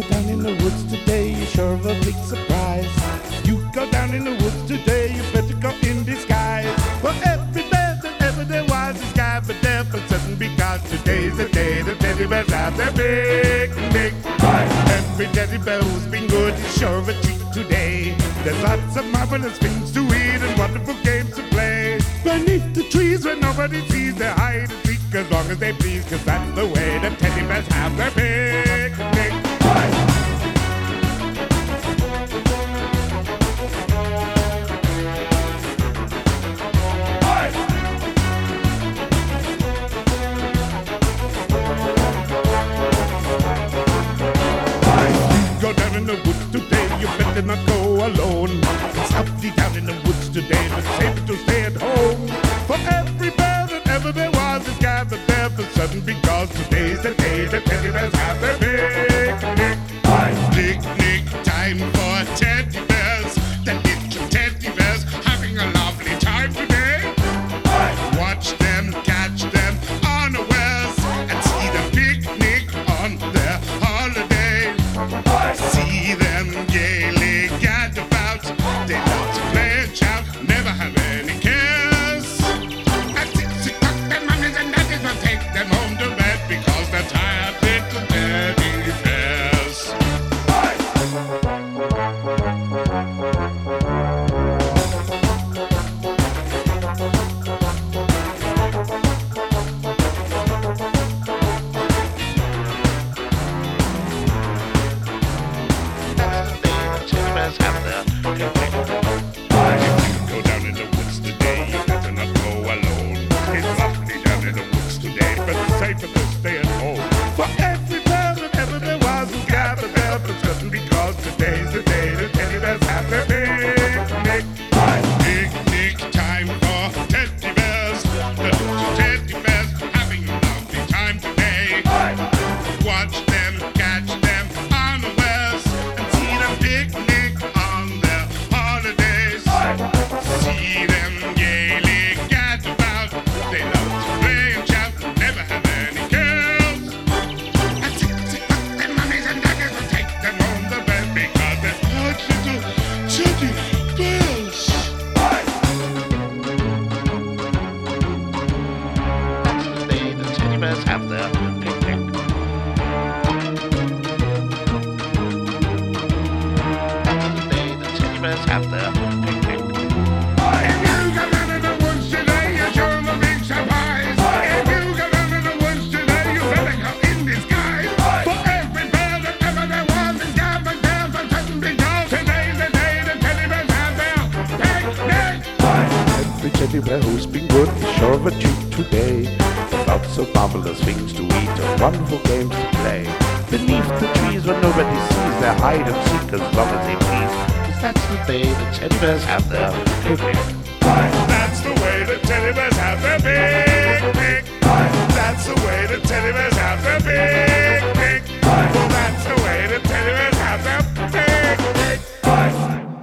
down in the woods today, you're sure of a big surprise. You go down in the woods today, you better go in disguise. For every bear that ever there was is gathered there for certain because today's the day the teddy bears have their picnic. Every teddy bear who's been good is sure of a treat today. There's lots of marvelous things to eat and wonderful games to play. Beneath the trees where nobody sees, they hide and seek as long as they please, cause that's the way the teddy bears have their you not go alone. It's lovely down in the woods today, to stay safer at home. For bears have the teddy bears have their picnic. If you in the woods today, you're sure of a big. If you in the woods today, you better go in disguise. For every bear that ever was is for today's the day the teddy bears have their picnic. Every teddy bear who's been good is sure of a treat today. Lots of marvelous things to eat and wonderful games to play. Beneath the trees where nobody sees they hide and seek as long as they please. Cause that's the day the teddy bears have their picnic. That's the way the teddy bears have their picnic. That's the way the teddy bears